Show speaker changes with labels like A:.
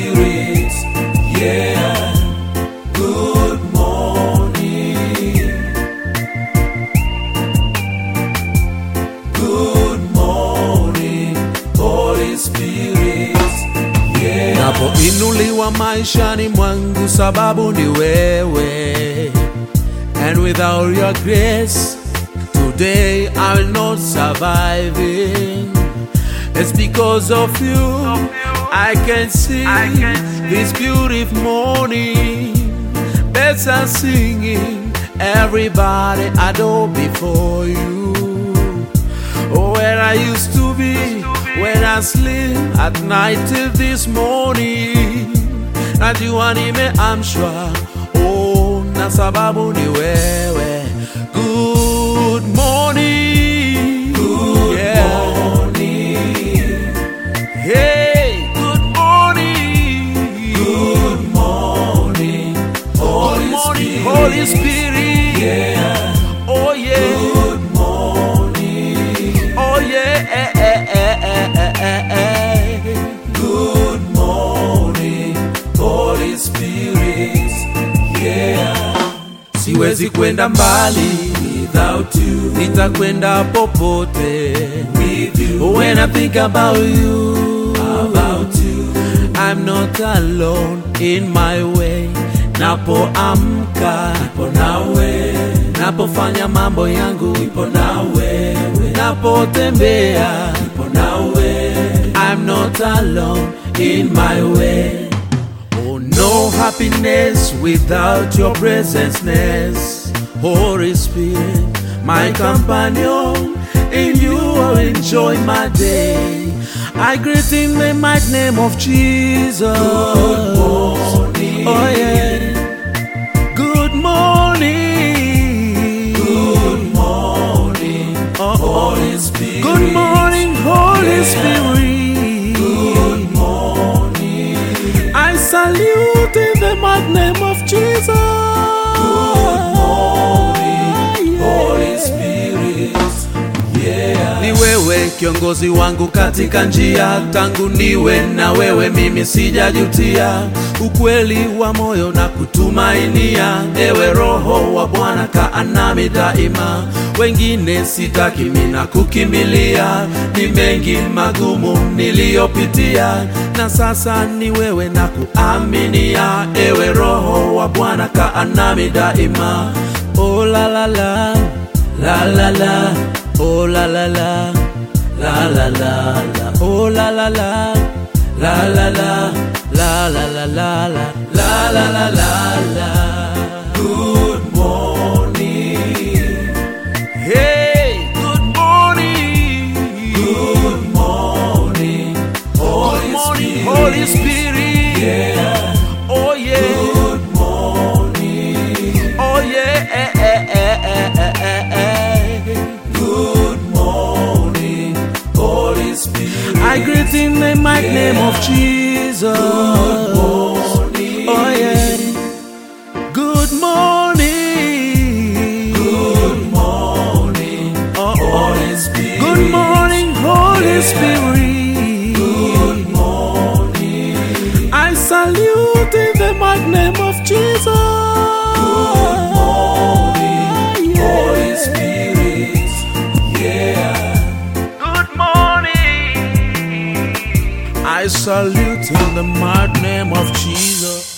A: Spirit. Yeah. Good morning. Good morning, Holy Spirit. Yeah.
B: napoinuliwa maishani mwangu sababu ni wewe and without your grace today i will not survive it. it's because of you i can see this beautiful morning birds are singing everybody adore before you Oh, where I used to be when I sleep at night till this morning. Najua nimeamshwa, oh, na sababu ni wewe. Siwezi kwenda mbali
A: Without you,
B: nitakwenda popote
A: with you,
B: when i think about you
A: about you.
B: i'm not alone in my way. Napoamka
A: nawe,
B: napofanya mambo yangu.
A: Nawe
B: napotembea
A: nawe.
B: i'm not alone in my way happiness without your presence holy spirit my companion in you i'll enjoy my day. I greet in the mighty name of jesus.
A: Good morning.
B: oh yeah salute in the mighty name of Jesus.
A: Good morning,
B: Yeah.
A: Holy Spirit.
B: Kiongozi wangu katika njia, tangu niwe na wewe mimi sijajutia, ukweli wa moyo na kutumainia. Ewe Roho wa Bwana kaa nami daima, wengine sitaki mina kukimbilia, ni mengi magumu niliyopitia, na sasa ni wewe na kuaminia. Ewe Roho wa Bwana kaa nami daima, oh la la la. La la la. Oh la la la la la la la. Oh la la la. La la la. La la la la la. La la la la la.
A: Good morning.
B: hey good morning.
A: Good morning, Holy Spirit.
B: holy spirit.
A: Yeah.
B: The mighty name of Jesus.
A: Good morning.
B: Oh yeah. Good morning.
A: Good morning,
B: Oh, oh.
A: Holy Spirit.
B: Good morning, Holy Spirit.
A: Good morning.
B: I salute in the mighty name of Jesus. Salute in the mighty name of Jesus.